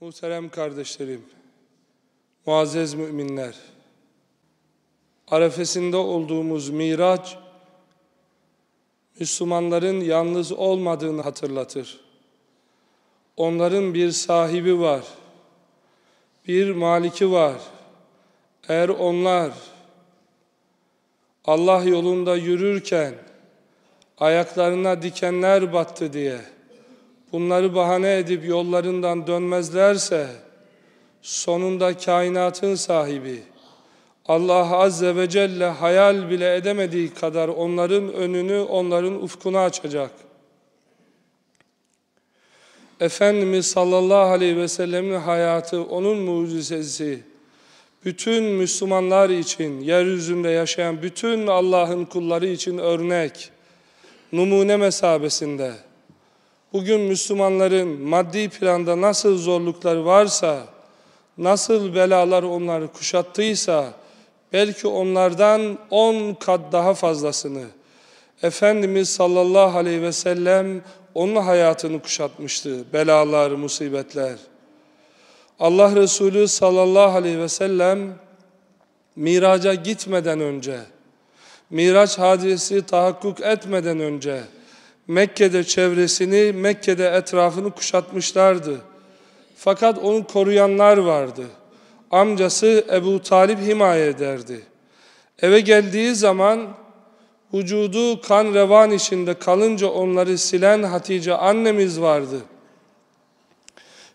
Muhterem kardeşlerim, muazzez müminler, arefesinde olduğumuz Miraç, Müslümanların yalnız olmadığını hatırlatır. Onların bir sahibi var, bir maliki var. Eğer onlar Allah yolunda yürürken ayaklarına dikenler battı diye bunları bahane edip yollarından dönmezlerse sonunda kainatın sahibi Allah Azze ve Celle hayal bile edemediği kadar onların önünü, onların ufkunu açacak. Efendimiz sallallahu aleyhi ve sellemin hayatı, onun mucizesi, bütün Müslümanlar için, yeryüzünde yaşayan bütün Allah'ın kulları için örnek, numune mesabesinde. Bugün Müslümanların maddi planda nasıl zorlukları varsa, nasıl belalar onları kuşattıysa, belki onlardan on kat daha fazlasını Efendimiz sallallahu aleyhi ve sellem onun hayatını kuşatmıştı. Belalar, musibetler. Allah Resulü sallallahu aleyhi ve sellem miraca gitmeden önce, miraç hadisi tahakkuk etmeden önce Mekke'de çevresini, Mekke'de etrafını kuşatmışlardı. Fakat onu koruyanlar vardı. Amcası Ebu Talip himaye ederdi. Eve geldiği zaman vücudu kan revan içinde kalınca onları silen Hatice annemiz vardı.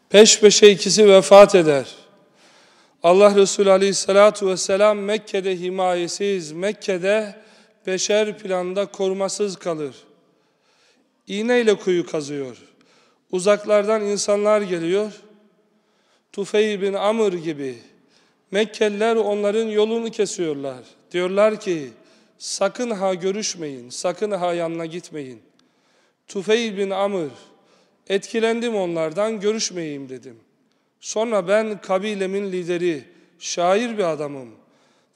Peş peşe ikisi vefat eder. Allah Resulü Aleyhisselatü Vesselam Mekke'de himayesiz, Mekke'de beşer planda korumasız kalır. İğneyle kuyu kazıyor. Uzaklardan insanlar geliyor. Tufey bin Amr gibi Mekkeliler onların yolunu kesiyorlar. Diyorlar ki sakın ha görüşmeyin, sakın ha yanına gitmeyin. Tufey bin Amr etkilendim onlardan görüşmeyeyim dedim. Sonra ben kabilemin lideri, şair bir adamım.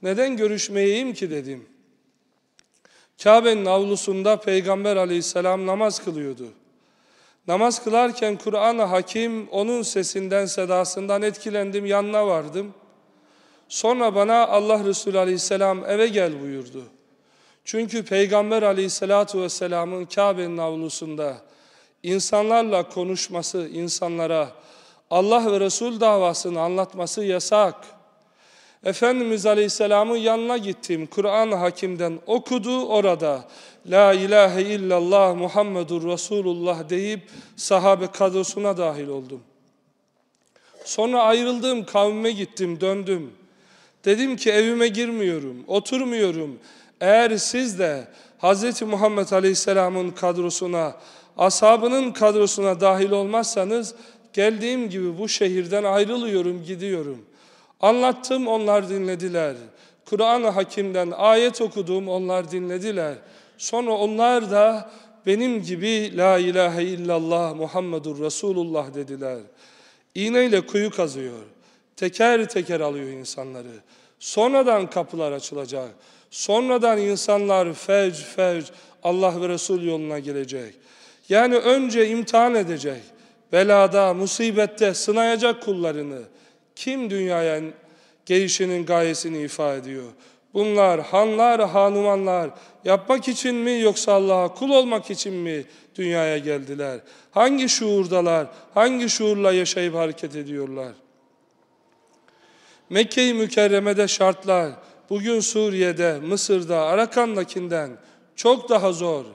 Neden görüşmeyeyim ki dedim. Kabe'nin avlusunda Peygamber aleyhisselam namaz kılıyordu. Namaz kılarken Kur'an-ı Hakim onun sesinden, sedasından etkilendim, yanına vardım. Sonra bana Allah Resulü Aleyhisselam eve gel buyurdu. Çünkü Peygamber Aleyhisselatu Vesselam'ın Kabe'nin avlusunda insanlarla konuşması, insanlara Allah ve Resul davasını anlatması yasak. Efendimiz Aleyhisselam'ın yanına gittim. Kur'an-ı Hakim'den okudu orada. La ilahe illallah Muhammedur Resulullah deyip sahabe kadrosuna dahil oldum. Sonra ayrıldım, kavmime gittim, döndüm. Dedim ki evime girmiyorum, oturmuyorum. Eğer siz de Hz. Muhammed Aleyhisselam'ın kadrosuna, ashabının kadrosuna dahil olmazsanız geldiğim gibi bu şehirden ayrılıyorum, gidiyorum. Anlattım, onlar dinlediler. Kur'an-ı Hakim'den ayet okudum, onlar dinlediler. Sonra onlar da benim gibi La ilahe illallah Muhammedur Resulullah dediler. İğneyle kuyu kazıyor. Teker teker alıyor insanları. Sonradan kapılar açılacak. Sonradan insanlar fevc fevc Allah ve Resul yoluna gelecek. Yani önce imtihan edecek. Belada, musibette sınayacak kullarını. Kim dünyaya gelişinin gayesini ifade ediyor? Bunlar hanlar, hanumanlar yapmak için mi yoksa Allah'a kul olmak için mi dünyaya geldiler? Hangi şuurdalar? Hangi şuurla yaşayıp hareket ediyorlar? Mekke-i Mükerreme'de şartlar bugün Suriye'de, Mısır'da, Arakan'dakinden çok daha zor.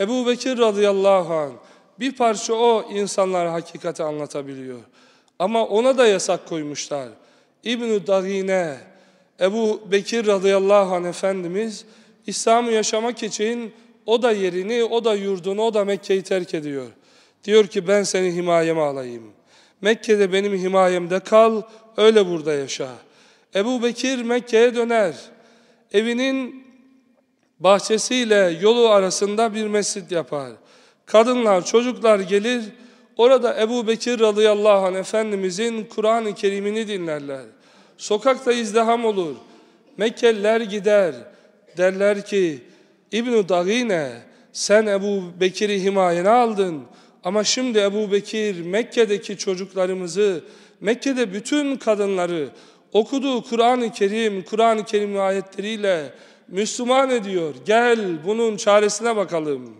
Ebu Bekir radıyallahu anh bir parça o insanlar hakikati anlatabiliyor. Ama ona da yasak koymuşlar. İbn-i Dagine, Ebu Bekir radıyallahu anh Efendimiz İslam'ı yaşamak için o da yerini, o da yurdunu, o da Mekke'yi terk ediyor. Diyor ki ben seni himayeme alayım. Mekke'de benim himayemde kal, öyle burada yaşa. Ebu Bekir Mekke'ye döner. Evinin bahçesiyle yolu arasında bir mescit yapar. Kadınlar, çocuklar gelir, orada Ebu Bekir radıyallahu anh Efendimizin Kur'an-ı Kerim'ini dinlerler. Sokakta izdiham olur. Mekkeliler gider. Derler ki İbn-i Dagine sen Ebu Bekir'i himayene aldın. Ama şimdi Ebu Bekir Mekke'deki çocuklarımızı, Mekke'de bütün kadınları okuduğu Kur'an-ı Kerim, Kur'an-ı Kerim ayetleriyle Müslüman ediyor. Gel bunun çaresine bakalım.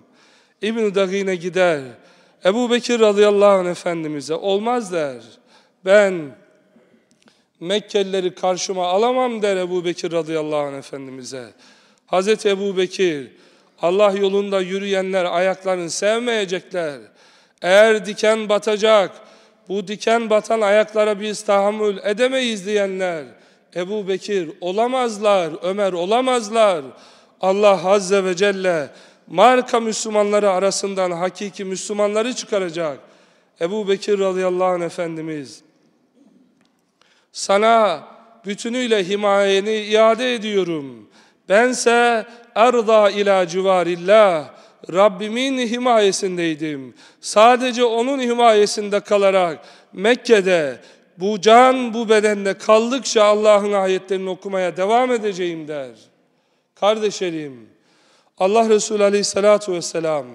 İbn-i Dagine gider. Ebu Bekir radıyallahu anh Efendimiz'e olmaz der. Ben Mekkelileri karşıma alamam der Ebu Bekir radıyallahu anh Efendimiz'e. Hazreti Ebu Bekir, Allah yolunda yürüyenler ayaklarını sevmeyecekler. Eğer diken batacak, bu diken batan ayaklara biz tahammül edemeyiz diyenler, Ebu Bekir olamazlar, Ömer olamazlar. Allah Azze ve Celle marka Müslümanları arasından hakiki Müslümanları çıkaracak. Ebu Bekir radıyallahu anh Efendimiz, sana bütünüyle himayeni iade ediyorum. Bense erda ila civarillah. Rabbimin himayesindeydim. Sadece onun himayesinde kalarak Mekke'de bu can bu bedende kaldıkça Allah'ın ayetlerini okumaya devam edeceğim der. Kardeşlerim, Allah Resulü Aleyhisselatü Vesselam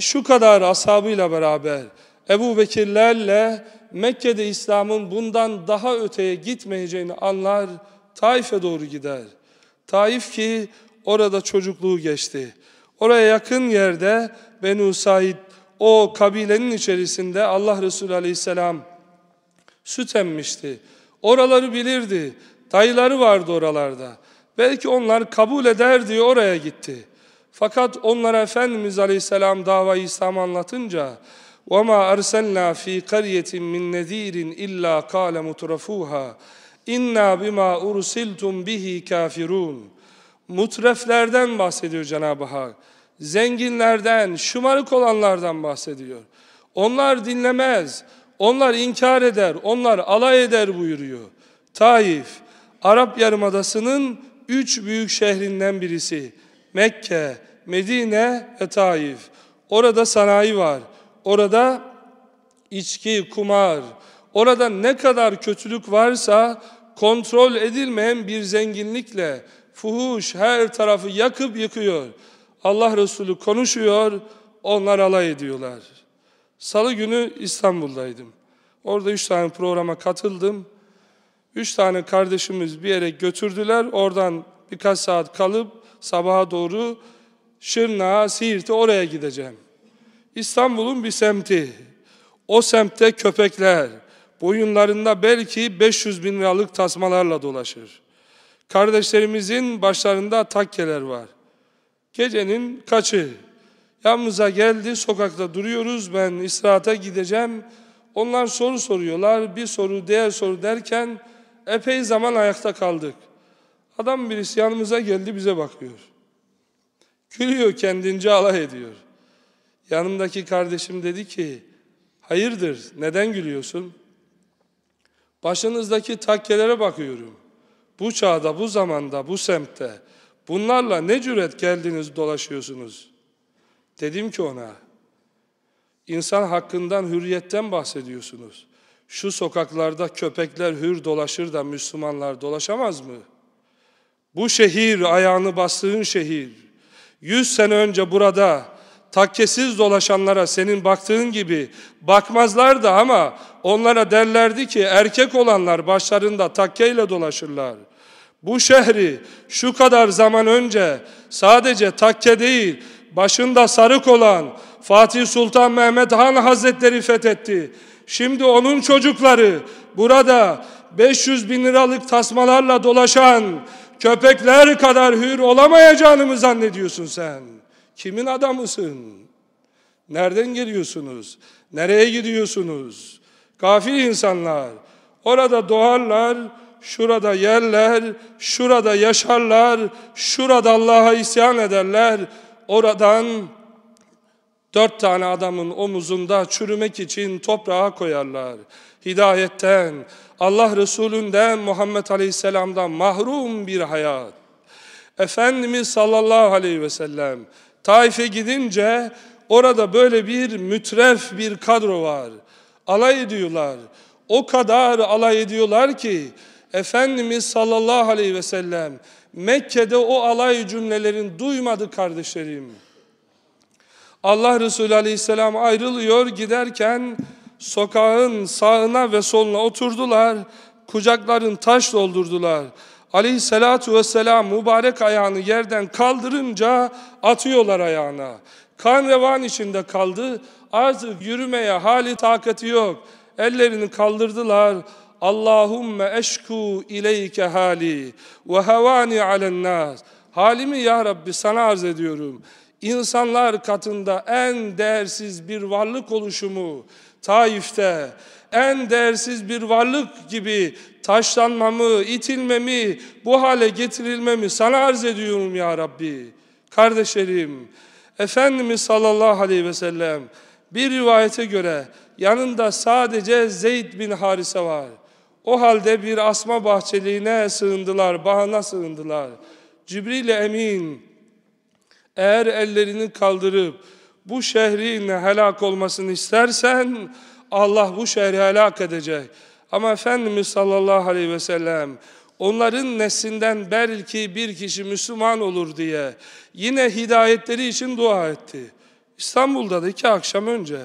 şu kadar ashabıyla beraber Ebu Bekirlerle Mekke'de İslam'ın bundan daha öteye gitmeyeceğini anlar, Taif'e doğru gider. Taif ki orada çocukluğu geçti. Oraya yakın yerde Benu Said o kabilenin içerisinde Allah Resulü Aleyhisselam süt emmişti. Oraları bilirdi. Dayıları vardı oralarda. Belki onlar kabul eder diye oraya gitti. Fakat onlara Efendimiz Aleyhisselam davayı İslam anlatınca وَمَا أَرْسَلْنَا ف۪ي قَرْيَةٍ مِّنْ نَذ۪يرٍ إِلَّا قَالَ مُتْرَفُوهَا اِنَّا بِمَا اُرْسِلْتُمْ بِهِ كَافِرُونَ Mutreflerden bahsediyor Cenab-ı Hak. Zenginlerden, şımarık olanlardan bahsediyor. Onlar dinlemez, onlar inkar eder, onlar alay eder buyuruyor. Taif, Arap Yarımadası'nın üç büyük şehrinden birisi. Mekke, Medine ve Taif. Orada sanayi var. Orada içki, kumar, orada ne kadar kötülük varsa kontrol edilmeyen bir zenginlikle fuhuş her tarafı yakıp yıkıyor. Allah Resulü konuşuyor, onlar alay ediyorlar. Salı günü İstanbul'daydım. Orada üç tane programa katıldım. Üç tane kardeşimiz bir yere götürdüler. Oradan birkaç saat kalıp sabaha doğru Şırnak'a, Siirt'e oraya gideceğim. İstanbul'un bir semti. O semtte köpekler boyunlarında belki 500 bin liralık tasmalarla dolaşır. Kardeşlerimizin başlarında takkeler var. Gecenin kaçı. Yanımıza geldi, sokakta duruyoruz, ben istirahata gideceğim. Onlar soru soruyorlar, bir soru, diğer soru derken epey zaman ayakta kaldık. Adam birisi yanımıza geldi, bize bakıyor. Gülüyor kendince alay ediyor. Yanımdaki kardeşim dedi ki, hayırdır, neden gülüyorsun? Başınızdaki takkelere bakıyorum. Bu çağda, bu zamanda, bu semtte bunlarla ne cüret geldiniz dolaşıyorsunuz? Dedim ki ona, insan hakkından, hürriyetten bahsediyorsunuz. Şu sokaklarda köpekler hür dolaşır da Müslümanlar dolaşamaz mı? Bu şehir, ayağını bastığın şehir, yüz sene önce burada takkesiz dolaşanlara senin baktığın gibi bakmazlardı ama onlara derlerdi ki erkek olanlar başlarında takkeyle dolaşırlar. Bu şehri şu kadar zaman önce sadece takke değil başında sarık olan Fatih Sultan Mehmet Han Hazretleri fethetti. Şimdi onun çocukları burada 500 bin liralık tasmalarla dolaşan köpekler kadar hür olamayacağını mı zannediyorsun sen? Kimin adamısın? Nereden geliyorsunuz? Nereye gidiyorsunuz? Gafil insanlar. Orada doğarlar, şurada yerler, şurada yaşarlar, şurada Allah'a isyan ederler. Oradan dört tane adamın omuzunda çürümek için toprağa koyarlar. Hidayetten, Allah Resulünden, Muhammed Aleyhisselam'dan mahrum bir hayat. Efendimiz sallallahu aleyhi ve sellem Taif'e gidince orada böyle bir mütref bir kadro var. Alay ediyorlar. O kadar alay ediyorlar ki Efendimiz sallallahu aleyhi ve sellem Mekke'de o alay cümlelerini duymadı kardeşlerim. Allah Resulü aleyhisselam ayrılıyor giderken sokağın sağına ve soluna oturdular, kucakların taş doldurdular. Aleyhissalatu vesselam mübarek ayağını yerden kaldırınca atıyorlar ayağına. Kan revan içinde kaldı, artık yürümeye hali takati yok. Ellerini kaldırdılar, Allahümme eşku ileyke hali ve hevani alen nas. Halimi ya Rabbi sana arz ediyorum. İnsanlar katında en değersiz bir varlık oluşumu Taif'te en değersiz bir varlık gibi taşlanmamı, itilmemi, bu hale getirilmemi sana arz ediyorum ya Rabbi. Kardeşlerim, Efendimiz sallallahu aleyhi ve sellem bir rivayete göre yanında sadece Zeyd bin Harise var. O halde bir asma bahçeliğine sığındılar, bahana sığındılar. Cibril Emin eğer ellerini kaldırıp bu şehrin helak olmasını istersen Allah bu şehri helak edecek. Ama Efendimiz sallallahu aleyhi ve sellem onların neslinden belki bir kişi Müslüman olur diye yine hidayetleri için dua etti. İstanbul'da da iki akşam önce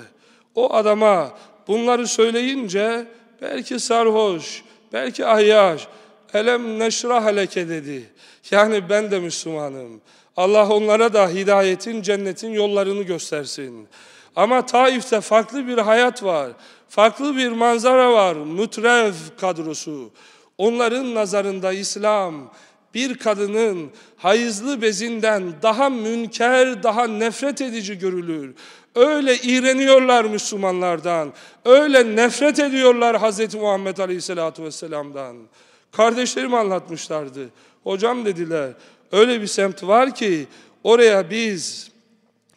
o adama bunları söyleyince belki sarhoş, belki ayyaş, elem neşrah leke dedi. Yani ben de Müslümanım. Allah onlara da hidayetin, cennetin yollarını göstersin. Ama Taif'te farklı bir hayat var. Farklı bir manzara var. Mütrev kadrosu. Onların nazarında İslam bir kadının hayızlı bezinden daha münker, daha nefret edici görülür. Öyle iğreniyorlar Müslümanlardan. Öyle nefret ediyorlar Hz. Muhammed Aleyhisselatü Vesselam'dan. Kardeşlerim anlatmışlardı. Hocam dediler, öyle bir semt var ki oraya biz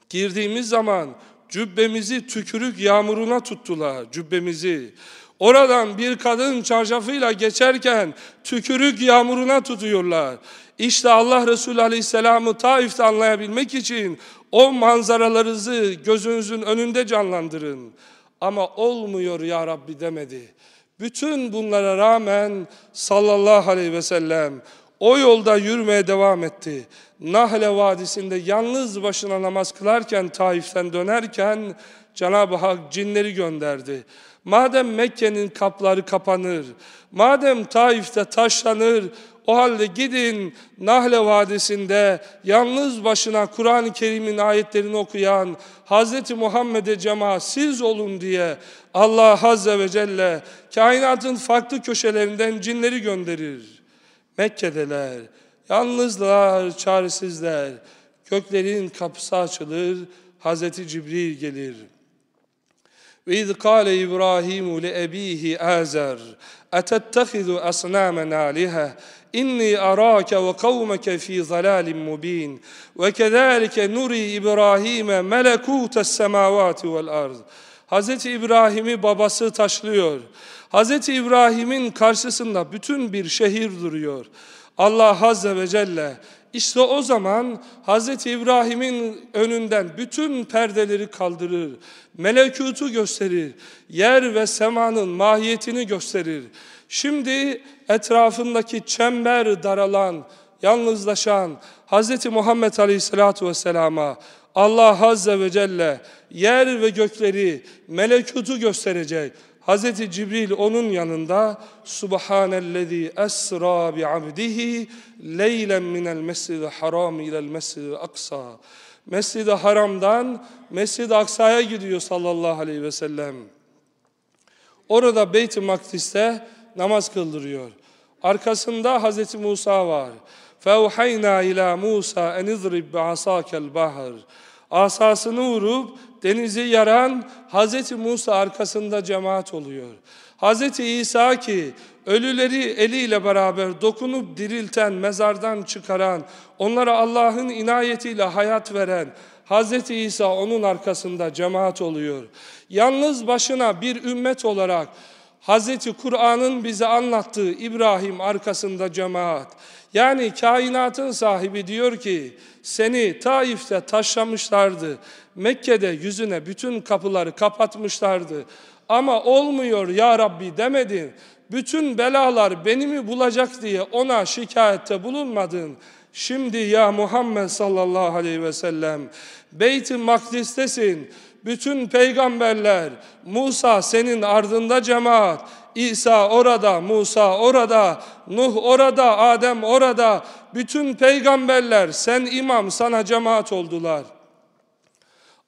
girdiğimiz zaman cübbemizi tükürük yağmuruna tuttular, cübbemizi. Oradan bir kadın çarşafıyla geçerken tükürük yağmuruna tutuyorlar. İşte Allah Resulü Aleyhisselam'ı Taif'te anlayabilmek için o manzaralarınızı gözünüzün önünde canlandırın. Ama olmuyor ya Rabbi demedi. Bütün bunlara rağmen sallallahu aleyhi ve sellem o yolda yürümeye devam etti. Nahle Vadisi'nde yalnız başına namaz kılarken Taif'ten dönerken Cenab-ı Hak cinleri gönderdi. Madem Mekke'nin kapları kapanır, madem Taif'te taşlanır, o halde gidin Nahle Vadisi'nde yalnız başına Kur'an-ı Kerim'in ayetlerini okuyan Hz. Muhammed'e cemaat siz olun diye Allah Azze ve Celle kainatın farklı köşelerinden cinleri gönderir. Mekke'deler, yalnızlar, çaresizler. Göklerin kapısı açılır, Hz. Cibril gelir. وإذ قال إبراهيم لأبيه آزر أتتخذ أصناما آلهة إني أراك وقومك في ضلال مبين وكذلك نري إبراهيم ملكوت السماوات والأرض Hz. İbrahim'i babası taşlıyor. Hz. İbrahim'in karşısında bütün bir şehir duruyor. Allah Azze ve Celle işte o zaman Hz. İbrahim'in önünden bütün perdeleri kaldırır. Melekutu gösterir. Yer ve semanın mahiyetini gösterir. Şimdi etrafındaki çember daralan, yalnızlaşan Hz. Muhammed Aleyhisselatü Vesselam'a Allah Azze ve Celle yer ve gökleri, melekutu gösterecek. Hz. Cibril onun yanında Subhanellezi esra bi abdihi leylen minel mescid haram ilel mescid aksa. Mescid-i Haram'dan Mescid-i Aksa'ya gidiyor sallallahu aleyhi ve sellem. Orada Beyt-i Makdis'te namaz kıldırıyor. Arkasında Hz. Musa var. فَاُحَيْنَا اِلَى مُوسَى اَنْ اِضْرِبْ بَعَصَاكَ الْبَحَرِ Asasını vurup denizi yaran Hz. Musa arkasında cemaat oluyor. Hz. İsa ki ölüleri eliyle beraber dokunup dirilten, mezardan çıkaran, onlara Allah'ın inayetiyle hayat veren Hz. İsa onun arkasında cemaat oluyor. Yalnız başına bir ümmet olarak Hz. Kur'an'ın bize anlattığı İbrahim arkasında cemaat. Yani kainatın sahibi diyor ki seni Taif'te taşlamışlardı. Mekke'de yüzüne bütün kapıları kapatmışlardı. Ama olmuyor ya Rabbi demedin. Bütün belalar beni mi bulacak diye ona şikayette bulunmadın. Şimdi ya Muhammed sallallahu aleyhi ve sellem Beyt-i Makdis'tesin. Bütün peygamberler, Musa senin ardında cemaat, İsa orada, Musa orada, Nuh orada, Adem orada. Bütün peygamberler sen imam, sana cemaat oldular.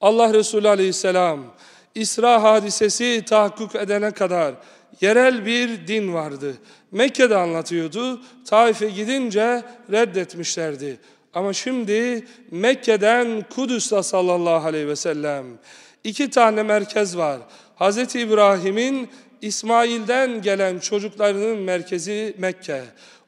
Allah Resulü Aleyhisselam İsra hadisesi tahakkuk edene kadar yerel bir din vardı. Mekke'de anlatıyordu. Taif'e gidince reddetmişlerdi. Ama şimdi Mekke'den Kudüs'te sallallahu aleyhi ve sellem iki tane merkez var. Hz. İbrahim'in İsmail'den gelen çocuklarının merkezi Mekke.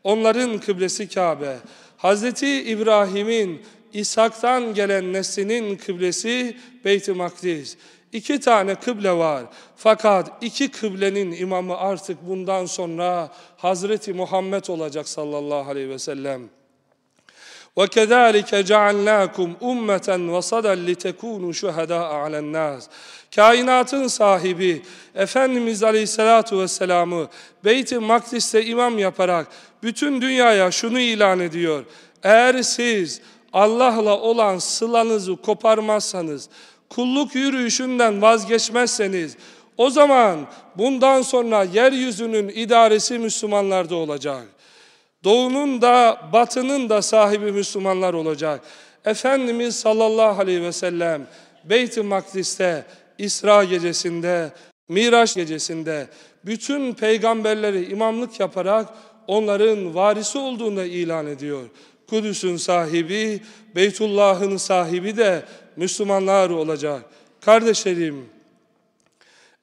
Onların kıblesi Kabe. Hz. İbrahim'in İshak'tan gelen neslinin kıblesi Beyt-i Makdis. İki tane kıble var. Fakat iki kıblenin imamı artık bundan sonra Hazreti Muhammed olacak sallallahu aleyhi ve sellem. وَكَذَٰلِكَ جَعَلْنَاكُمْ اُمَّةً وَصَدًا لِتَكُونُوا شُهَدَاءَ عَلَى النَّاسِ Kainatın sahibi Efendimiz Aleyhisselatü Vesselam'ı Beyt-i Makdis'te imam yaparak bütün dünyaya şunu ilan ediyor. Eğer siz Allah'la olan sılanızı koparmazsanız, kulluk yürüyüşünden vazgeçmezseniz, o zaman bundan sonra yeryüzünün idaresi Müslümanlarda olacak. Doğunun da batının da sahibi Müslümanlar olacak. Efendimiz sallallahu aleyhi ve sellem Beyt-i Makdis'te, İsra gecesinde, Miraç gecesinde bütün peygamberleri imamlık yaparak onların varisi olduğunu ilan ediyor. Kudüs'ün sahibi, Beytullah'ın sahibi de Müslümanlar olacak. Kardeşlerim,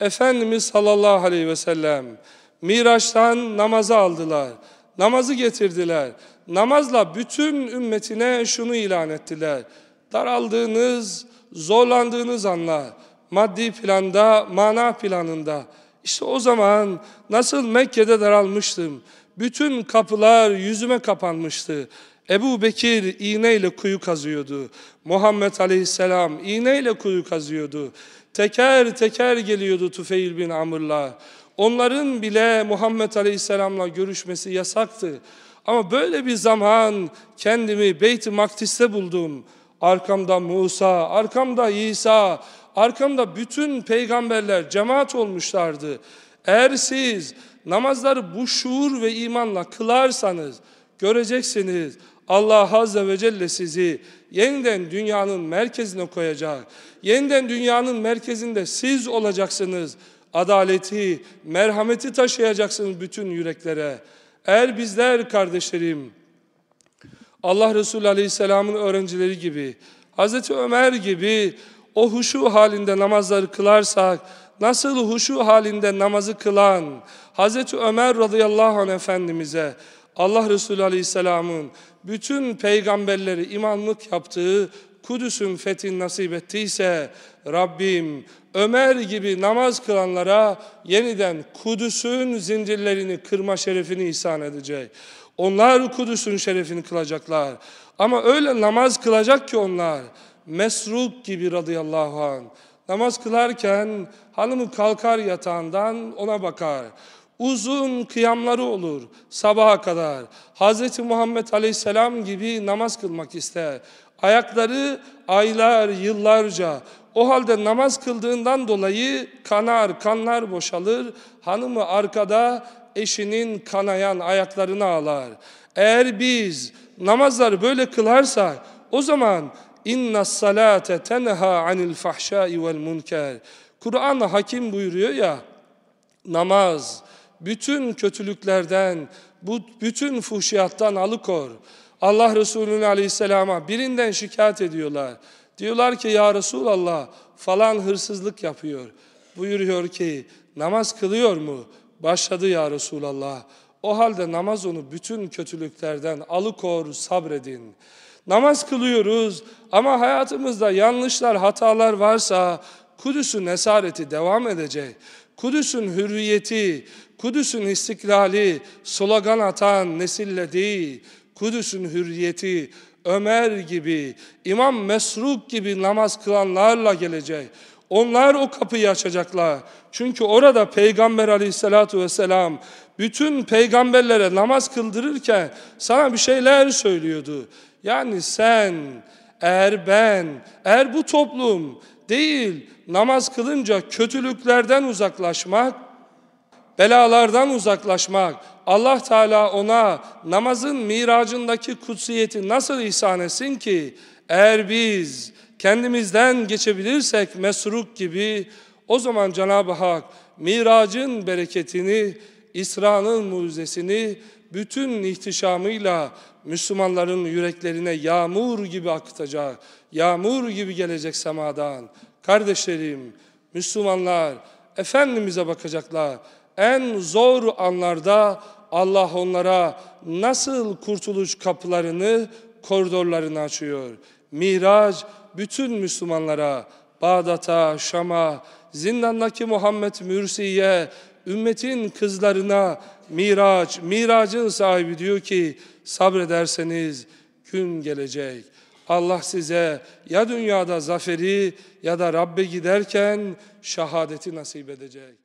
Efendimiz sallallahu aleyhi ve sellem Miraç'tan namazı aldılar. Namazı getirdiler. Namazla bütün ümmetine şunu ilan ettiler. Daraldığınız, zorlandığınız anlar, maddi planda, mana planında. İşte o zaman nasıl Mekke'de daralmıştım. Bütün kapılar yüzüme kapanmıştı. Ebu Bekir iğneyle kuyu kazıyordu. Muhammed Aleyhisselam iğneyle kuyu kazıyordu. Teker teker geliyordu Tufeil bin Amr'la. Onların bile Muhammed Aleyhisselam'la görüşmesi yasaktı. Ama böyle bir zaman kendimi Beyt-i Maktis'te buldum. Arkamda Musa, arkamda İsa, arkamda bütün peygamberler cemaat olmuşlardı. Eğer siz namazları bu şuur ve imanla kılarsanız göreceksiniz Allah Azze ve Celle sizi yeniden dünyanın merkezine koyacak. Yeniden dünyanın merkezinde siz olacaksınız. Adaleti, merhameti taşıyacaksınız bütün yüreklere. Eğer bizler kardeşlerim, Allah Resulü Aleyhisselam'ın öğrencileri gibi, Hazreti Ömer gibi o huşu halinde namazları kılarsak, nasıl huşu halinde namazı kılan Hazreti Ömer radıyallahu anh Efendimiz'e Allah Resulü Aleyhisselam'ın bütün peygamberleri imamlık yaptığı Kudüs'ün fethini nasip ettiyse Rabbim Ömer gibi namaz kılanlara yeniden Kudüs'ün zincirlerini kırma şerefini ihsan edecek. Onlar Kudüs'ün şerefini kılacaklar. Ama öyle namaz kılacak ki onlar Mesruk gibi radıyallahu anh. Namaz kılarken hanımı kalkar yatağından ona bakar. Uzun kıyamları olur sabaha kadar. Hz. Muhammed Aleyhisselam gibi namaz kılmak ister. Ayakları aylar, yıllarca o halde namaz kıldığından dolayı kanar, kanlar boşalır. Hanımı arkada eşinin kanayan ayaklarını ağlar. Eğer biz namazları böyle kılarsak o zaman inna salate tenha anil fahşai vel munker. Kur'an hakim buyuruyor ya namaz bütün kötülüklerden, bütün fuhşiyattan alıkor. Allah Resulü Aleyhisselam'a birinden şikayet ediyorlar. Diyorlar ki ya Resulallah falan hırsızlık yapıyor. Buyuruyor ki namaz kılıyor mu? Başladı ya Resulallah. O halde namaz onu bütün kötülüklerden alıkor sabredin. Namaz kılıyoruz ama hayatımızda yanlışlar, hatalar varsa Kudüs'ün esareti devam edecek. Kudüs'ün hürriyeti, Kudüs'ün istiklali slogan atan nesille değil, Kudüs'ün hürriyeti Ömer gibi, İmam Mesruk gibi namaz kılanlarla gelecek. Onlar o kapıyı açacaklar. Çünkü orada Peygamber aleyhissalatu vesselam bütün peygamberlere namaz kıldırırken sana bir şeyler söylüyordu. Yani sen, eğer ben, eğer bu toplum değil. Namaz kılınca kötülüklerden uzaklaşmak, belalardan uzaklaşmak, Allah Teala ona namazın miracındaki kutsiyeti nasıl ihsan etsin ki eğer biz kendimizden geçebilirsek mesruk gibi o zaman Cenab-ı Hak miracın bereketini, İsra'nın mucizesini bütün ihtişamıyla Müslümanların yüreklerine yağmur gibi akıtacak, yağmur gibi gelecek semadan. Kardeşlerim, Müslümanlar Efendimiz'e bakacaklar. En zor anlarda Allah onlara nasıl kurtuluş kapılarını, koridorlarını açıyor. Miraç bütün Müslümanlara, Bağdat'a, Şam'a, zindandaki Muhammed Mürsi'ye, ümmetin kızlarına Miraç, Miracın sahibi diyor ki sabrederseniz gün gelecek. Allah size ya dünyada zaferi ya da Rabbe giderken şehadeti nasip edecek.